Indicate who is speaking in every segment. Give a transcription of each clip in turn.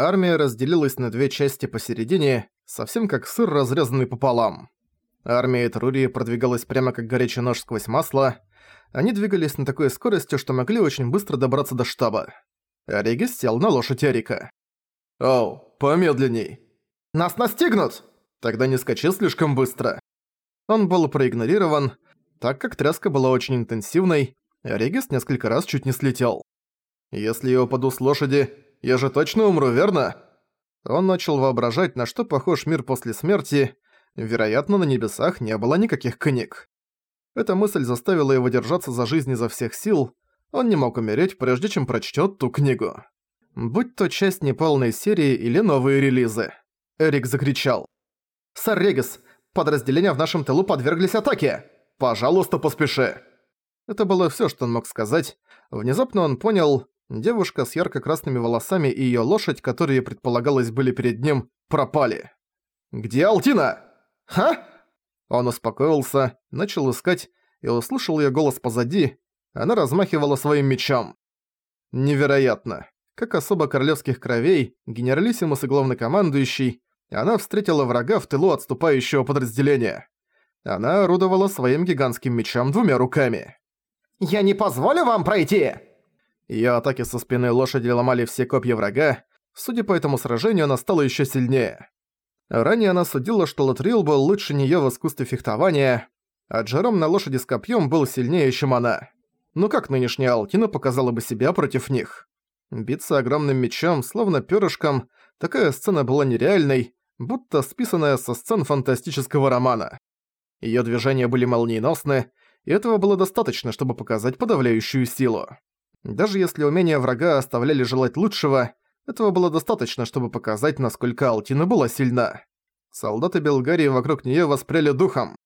Speaker 1: Армия разделилась на две части посередине, совсем как сыр, разрезанный пополам. Армия Трурии продвигалась прямо как горячий нож сквозь масло. Они двигались на такой скорости, что могли очень быстро добраться до штаба. Оригис сел на лошадь Эрика. «Оу, помедленней!» «Нас настигнут!» «Тогда не скачи слишком быстро!» Он был проигнорирован, так как тряска была очень интенсивной, Регис несколько раз чуть не слетел. «Если я упаду с лошади, я же точно умру, верно?» Он начал воображать, на что похож мир после смерти. Вероятно, на небесах не было никаких книг. Эта мысль заставила его держаться за жизнь изо всех сил. Он не мог умереть, прежде чем прочтет ту книгу. Будь то часть неполной серии или новые релизы. Эрик закричал. «Сэр Регис, подразделения в нашем тылу подверглись атаке! Пожалуйста, поспеши!» Это было всё, что он мог сказать. Внезапно он понял, девушка с ярко-красными волосами и её лошадь, которые, предполагалось, были перед ним, пропали. «Где Алтина?» «Ха?» Он успокоился, начал искать и услышал её голос позади. Она размахивала своим мечом. Невероятно. Как особо королевских кровей, генералиссимус и главнокомандующий, она встретила врага в тылу отступающего подразделения. Она орудовала своим гигантским мечом двумя руками. «Я не позволю вам пройти!» Её атаки со спины лошади ломали все копья врага. Судя по этому сражению, она стала ещё сильнее. Ранее она судила, что Латрил был лучше неё в искусстве фехтования, а Джером на лошади с копьем был сильнее, чем она. Ну как нынешняя Алтина показала бы себя против них? Биться огромным мечом, словно перышком, такая сцена была нереальной, будто списанная со сцен фантастического романа. Её движения были молниеносны, и этого было достаточно, чтобы показать подавляющую силу. Даже если умения врага оставляли желать лучшего, этого было достаточно, чтобы показать, насколько Алтина была сильна. Солдаты Белгарии вокруг неё воспряли духом.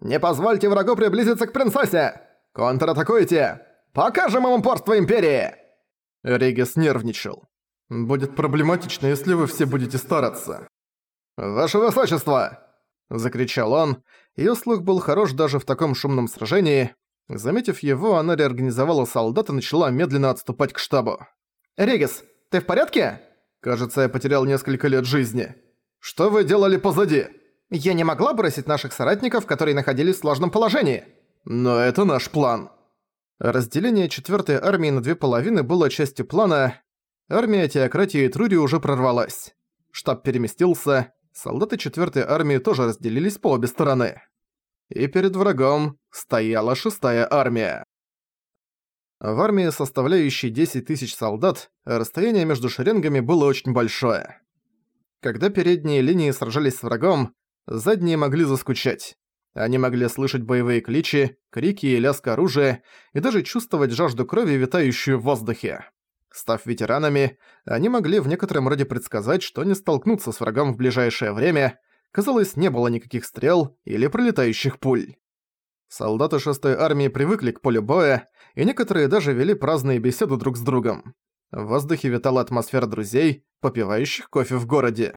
Speaker 1: «Не позвольте врагу приблизиться к принцессе! Контратакуйте! Покажем им упорство Империи!» Регис нервничал. «Будет проблематично, если вы все будете стараться». «Ваше Высочество!» – закричал он. Её слух был хорош даже в таком шумном сражении. Заметив его, она реорганизовала солдат и начала медленно отступать к штабу. «Регис, ты в порядке?» «Кажется, я потерял несколько лет жизни. Что вы делали позади?» «Я не могла бросить наших соратников, которые находились в сложном положении». «Но это наш план». Разделение 4-й армии на две половины было частью плана. Армия теократии Трури уже прорвалась. Штаб переместился, солдаты 4-й армии тоже разделились по обе стороны. И перед врагом стояла 6-я армия. В армии, составляющей 10 тысяч солдат, расстояние между шеренгами было очень большое. Когда передние линии сражались с врагом, задние могли заскучать. Они могли слышать боевые кличи, крики и лязг оружия, и даже чувствовать жажду крови, витающую в воздухе. Став ветеранами, они могли в некотором роде предсказать, что не столкнутся с врагом в ближайшее время. Казалось, не было никаких стрел или пролетающих пуль. Солдаты шестой армии привыкли к полю боя, и некоторые даже вели праздные беседы друг с другом. В воздухе витала атмосфера друзей, попивающих кофе в городе.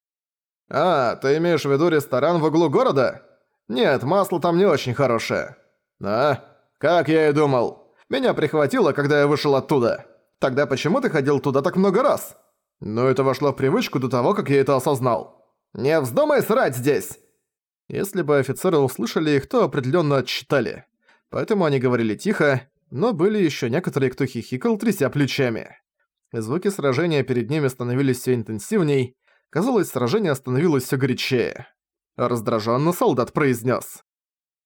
Speaker 1: «А, ты имеешь в виду ресторан в углу города? Нет, масло там не очень хорошее». «А, как я и думал. Меня прихватило, когда я вышел оттуда». Тогда почему ты ходил туда так много раз? Но это вошло в привычку до того, как я это осознал. Не вздумай срать здесь!» Если бы офицеры услышали их, то определенно отсчитали. Поэтому они говорили тихо, но были еще некоторые, кто хихикал, тряся плечами. Звуки сражения перед ними становились все интенсивней. Казалось, сражение становилось все горячее. Раздраженно солдат произнес: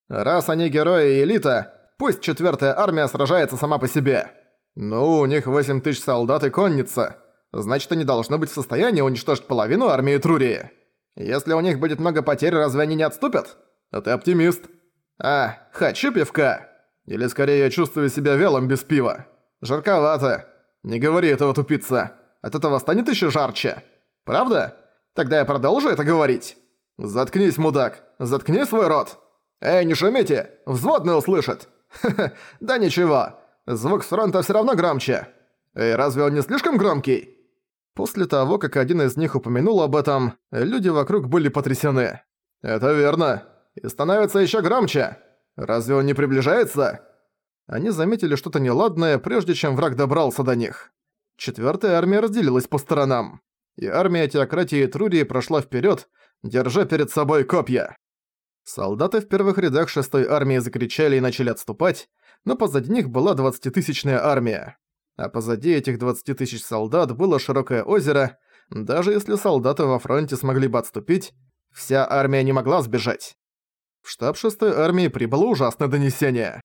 Speaker 1: «Раз они герои и элита, пусть четвертая армия сражается сама по себе. «Ну, у них 8 тысяч солдат и конница. Значит, они должны быть в состоянии уничтожить половину армии Трурии. Если у них будет много потерь, разве они не отступят? А ты оптимист. А, хочу пивка. Или скорее я чувствую себя вялым без пива. Жарковато. Не говори этого, тупица. От этого станет еще жарче. Правда? Тогда я продолжу это говорить. Заткнись, мудак. Заткни свой рот. Эй, не шумите. Взводный услышит. Ха-ха, да ничего. Звук с фронта всё равно громче. И разве он не слишком громкий?» После того, как один из них упомянул об этом, люди вокруг были потрясены. «Это верно. И становится ещё громче. Разве он не приближается?» Они заметили что-то неладное, прежде чем враг добрался до них. Четвёртая армия разделилась по сторонам. и армия теократии Трурии прошла вперед, держа перед собой копья. Солдаты в первых рядах шестой армии закричали и начали отступать, но позади них была двадцатитысячная армия. А позади этих двадцати тысяч солдат было широкое озеро, даже если солдаты во фронте смогли бы отступить, вся армия не могла сбежать. В штаб шестой армии прибыло ужасное донесение.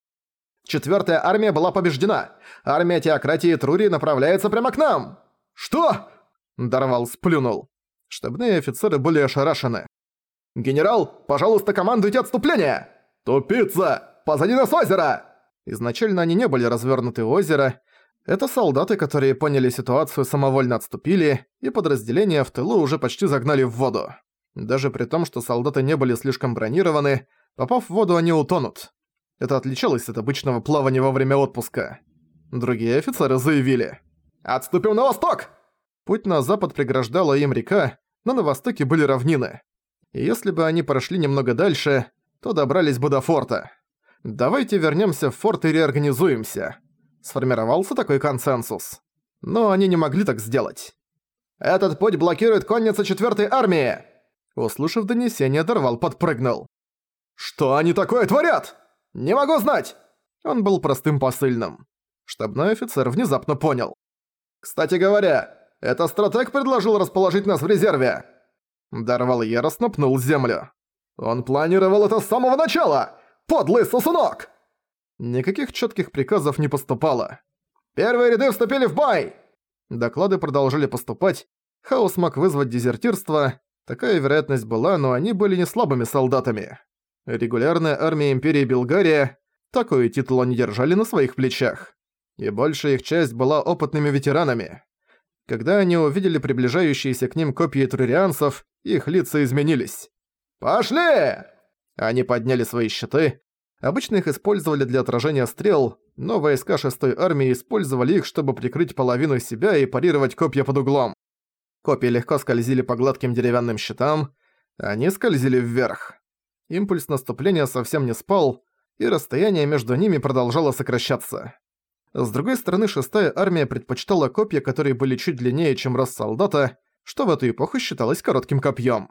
Speaker 1: Четвертая армия была побеждена. Армия теократии Трури направляется прямо к нам. Что? Дарвал сплюнул. Штабные офицеры были ошарашены. «Генерал, пожалуйста, командуйте отступление!» «Тупица! Позади нас озеро!» Изначально они не были развернуты озера. Это солдаты, которые поняли ситуацию, самовольно отступили, и подразделения в тылу уже почти загнали в воду. Даже при том, что солдаты не были слишком бронированы, попав в воду, они утонут. Это отличалось от обычного плавания во время отпуска. Другие офицеры заявили «Отступим на восток!» Путь на запад преграждала им река, но на востоке были равнины. И если бы они прошли немного дальше, то добрались бы до форта. Давайте вернемся в форт и реорганизуемся. Сформировался такой консенсус. Но они не могли так сделать. «Этот путь блокирует конница 4 армии!» Услышав донесение, Дорвал подпрыгнул. «Что они такое творят? Не могу знать!» Он был простым посыльным. Штабной офицер внезапно понял. «Кстати говоря, это стратег предложил расположить нас в резерве!» Дарвал яростно пнул землю. «Он планировал это с самого начала! Подлый сосунок!» Никаких четких приказов не поступало. «Первые ряды вступили в бой!» Доклады продолжили поступать. Хаос мог вызвать дезертирство. Такая вероятность была, но они были не слабыми солдатами. Регулярная армия Империи Белгария такой титул они держали на своих плечах. И большая их часть была опытными ветеранами. Когда они увидели приближающиеся к ним копии трурианцев, их лица изменились. «Пошли!» Они подняли свои щиты. Обычно их использовали для отражения стрел, но войска шестой армии использовали их, чтобы прикрыть половину себя и парировать копья под углом. Копья легко скользили по гладким деревянным щитам, они скользили вверх. Импульс наступления совсем не спал, и расстояние между ними продолжало сокращаться. С другой стороны, шестая армия предпочитала копья, которые были чуть длиннее, чем раз солдата, что в эту эпоху считалось коротким копьем.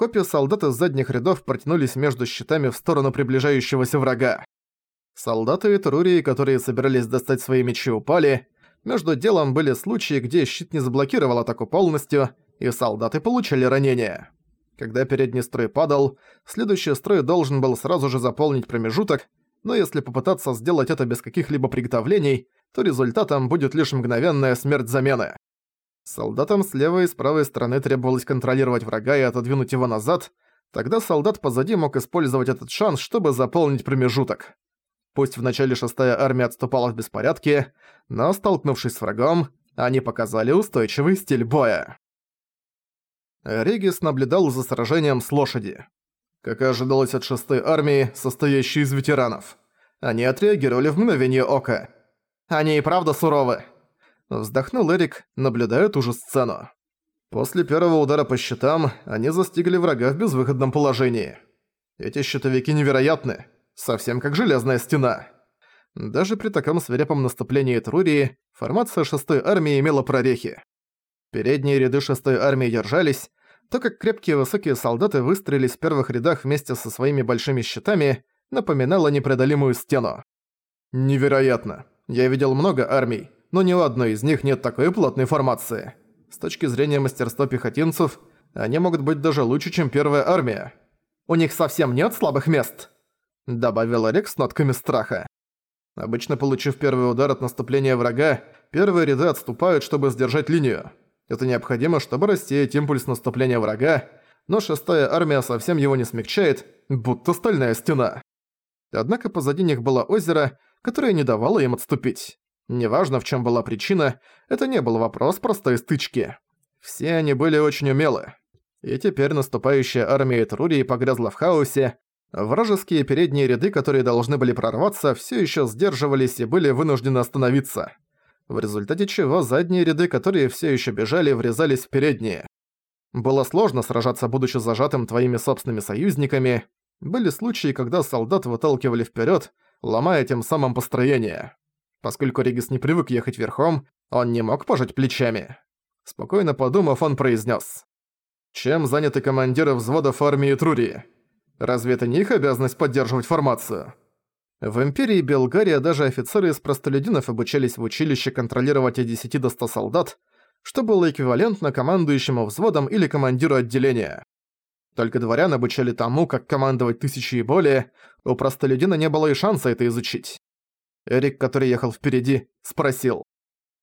Speaker 1: Копья солдат из задних рядов протянулись между щитами в сторону приближающегося врага. Солдаты и Турурии, которые собирались достать свои мечи, упали. Между делом были случаи, где щит не заблокировал атаку полностью, и солдаты получали ранения. Когда передний строй падал, следующий строй должен был сразу же заполнить промежуток, но если попытаться сделать это без каких-либо приготовлений, то результатом будет лишь мгновенная смерть замены. Солдатам с левой и с правой стороны требовалось контролировать врага и отодвинуть его назад, тогда солдат позади мог использовать этот шанс, чтобы заполнить промежуток. Пусть вначале шестая армия отступала в беспорядке, но, столкнувшись с врагом, они показали устойчивый стиль боя. Регис наблюдал за сражением с лошади как и ожидалось от шестой армии, состоящей из ветеранов. Они отреагировали в мгновение ока. Они и правда суровы. Вздохнул Эрик, наблюдая ту же сцену. После первого удара по щитам, они застигли врага в безвыходном положении. Эти щитовики невероятны, совсем как железная стена. Даже при таком свирепом наступлении Трурии, формация шестой армии имела прорехи. Передние ряды шестой армии держались, то, как крепкие высокие солдаты выстроились в первых рядах вместе со своими большими щитами, напоминало непреодолимую стену. Невероятно. Я видел много армий, но ни у одной из них нет такой плотной формации. С точки зрения мастерства пехотинцев, они могут быть даже лучше, чем первая армия. У них совсем нет слабых мест, добавил Олег с нотками страха. Обычно, получив первый удар от наступления врага, первые ряды отступают, чтобы сдержать линию. Это необходимо, чтобы рассеять импульс наступления врага, но шестая армия совсем его не смягчает, будто стальная стена. Однако позади них было озеро, которое не давало им отступить. Неважно, в чем была причина, это не был вопрос простой стычки. Все они были очень умелы. И теперь наступающая армия Трурии погрязла в хаосе, вражеские передние ряды, которые должны были прорваться, все еще сдерживались и были вынуждены остановиться в результате чего задние ряды, которые все еще бежали, врезались в передние. Было сложно сражаться, будучи зажатым твоими собственными союзниками. Были случаи, когда солдат выталкивали вперед, ломая тем самым построение. Поскольку Регис не привык ехать верхом, он не мог пожать плечами. Спокойно подумав, он произнес: «Чем заняты командиры взводов армии Трурии? Разве это не их обязанность поддерживать формацию?» В Империи Белгария даже офицеры из простолюдинов обучались в училище контролировать от 10 до 100 солдат, что было эквивалентно командующему взводом или командиру отделения. Только дворян обучали тому, как командовать тысячи и более, у простолюдина не было и шанса это изучить. Эрик, который ехал впереди, спросил.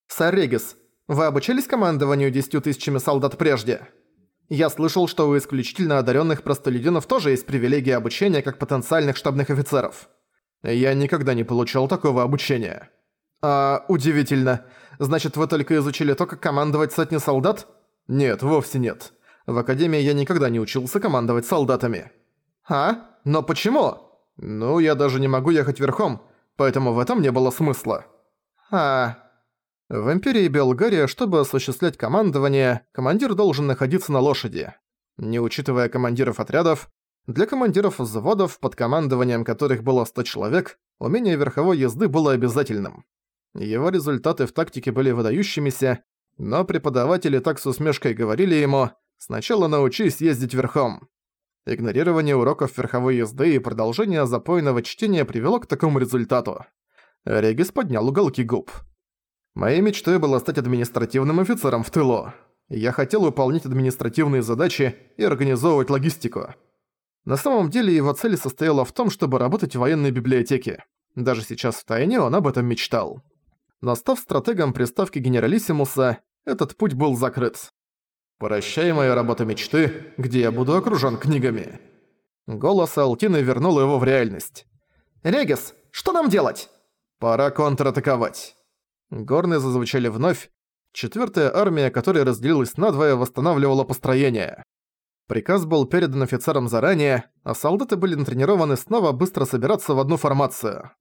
Speaker 1: «Сэр Регис, вы обучались командованию десятью тысячами солдат прежде? Я слышал, что у исключительно одаренных простолюдинов тоже есть привилегия обучения как потенциальных штабных офицеров». Я никогда не получал такого обучения. А, удивительно. Значит, вы только изучили то, как командовать сотни солдат? Нет, вовсе нет. В академии я никогда не учился командовать солдатами. А? Но почему? Ну, я даже не могу ехать верхом, поэтому в этом не было смысла. А... В Империи Белгария, чтобы осуществлять командование, командир должен находиться на лошади. Не учитывая командиров отрядов, для командиров взводов, под командованием которых было 100 человек, умение верховой езды было обязательным. Его результаты в тактике были выдающимися, но преподаватели так с усмешкой говорили ему «сначала научись ездить верхом». Игнорирование уроков верховой езды и продолжение запойного чтения привело к такому результату. Регис поднял уголки губ. Моей мечтой было стать административным офицером в тылу. Я хотел выполнять административные задачи и организовывать логистику. На самом деле его цель состояла в том, чтобы работать в военной библиотеке. Даже сейчас в тайне он об этом мечтал. Но став стратегом приставки Генералиссимуса, этот путь был закрыт. «Прощай моя работа мечты, где я буду окружён книгами». Голос Алтины вернул его в реальность. «Регис, что нам делать?» «Пора контратаковать». Горны зазвучали вновь. Четвёртая армия, которая разделилась надвое, восстанавливала построение. Приказ был передан офицерам заранее, а солдаты были натренированы снова быстро собираться в одну формацию.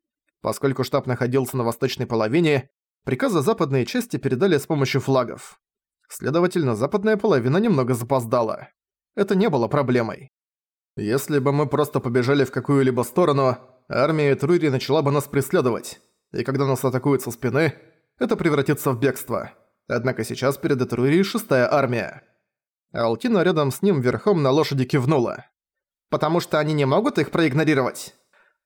Speaker 1: Поскольку штаб находился на восточной половине, приказы западной части передали с помощью флагов. Следовательно, западная половина немного запоздала. Это не было проблемой. Если бы мы просто побежали в какую-либо сторону, армия Трури начала бы нас преследовать, и когда нас атакуют со спины, это превратится в бегство. Однако сейчас перед Этрурией шестая армия. Алтина рядом с ним верхом на лошади кивнула. «Потому что они не могут их проигнорировать?»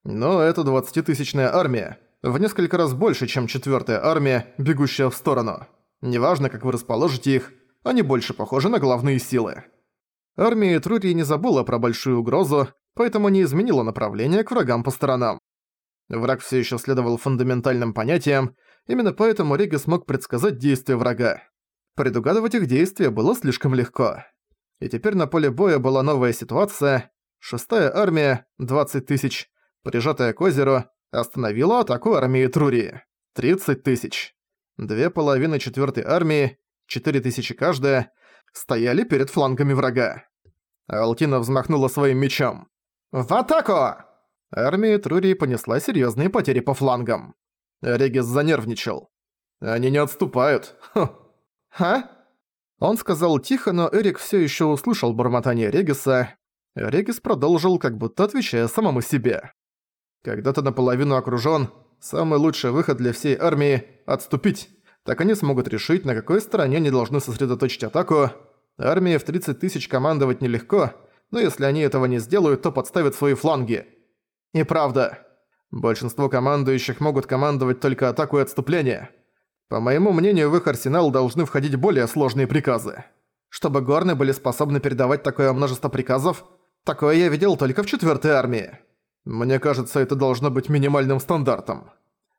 Speaker 1: «Но это двадцатитысячная армия, в несколько раз больше, чем четвертая армия, бегущая в сторону. Неважно, как вы расположите их, они больше похожи на главные силы». Армия Трурии не забыла про большую угрозу, поэтому не изменила направление к врагам по сторонам. Враг все еще следовал фундаментальным понятиям, именно поэтому Реги смог предсказать действия врага. Предугадывать их действия было слишком легко. И теперь на поле боя была новая ситуация. Шестая армия, 20 тысяч, прижатая к озеру, остановила атаку армии Трурии. 30 тысяч. Две половины четвертой армии, 4 тысячи каждая, стояли перед флангами врага. Алтина взмахнула своим мечом. «В атаку!» Армия Трурии понесла серьезные потери по флангам. Регис занервничал. «Они не отступают. Хм, «А?» Он сказал тихо, но Эрик все еще услышал бормотание Региса. Регис продолжил, как будто отвечая самому себе. «Когда ты наполовину окружён, самый лучший выход для всей армии – отступить. Так они смогут решить, на какой стороне они должны сосредоточить атаку. Армии в 30 тысяч командовать нелегко, но если они этого не сделают, то подставят свои фланги. И правда, большинство командующих могут командовать только атаку и отступление. По моему мнению, в их арсенал должны входить более сложные приказы. Чтобы горны были способны передавать такое множество приказов, такое я видел только в четвертой армии. Мне кажется, это должно быть минимальным стандартом.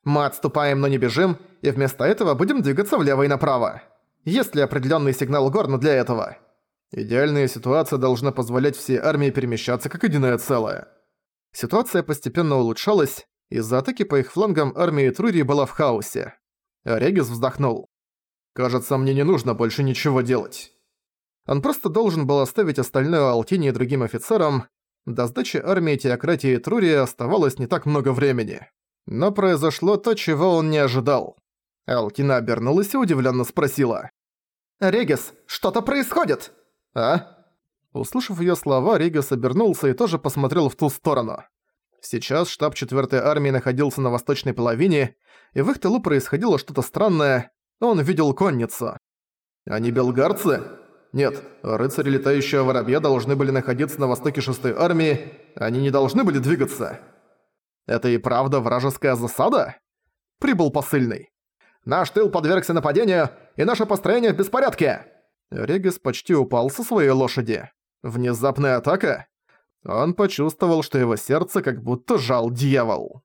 Speaker 1: Мы отступаем, но не бежим, и вместо этого будем двигаться влево и направо. Есть ли определенный сигнал горна для этого? Идеальная ситуация должна позволять всей армии перемещаться как единое целое. Ситуация постепенно улучшалась, из-за атаки по их флангам армия Трури была в хаосе. Регис вздохнул. «Кажется, мне не нужно больше ничего делать». Он просто должен был оставить остальное Алтине и другим офицерам. До сдачи армии теократии Трурии оставалось не так много времени. Но произошло то, чего он не ожидал. Алтина обернулась и удивленно спросила. «Регис, что-то происходит!» «А?» Услышав ее слова, Регис обернулся и тоже посмотрел в ту сторону. Сейчас штаб 4-й армии находился на восточной половине, и в их тылу происходило что-то странное, он видел конницу. Они белгарцы? Нет, рыцари летающего воробья должны были находиться на востоке шестой армии, они не должны были двигаться. Это и правда вражеская засада? Прибыл посыльный. Наш тыл подвергся нападению, и наше построение в беспорядке!» Регис почти упал со своей лошади. Внезапная атака? Он почувствовал, что его сердце как будто жал дьявол.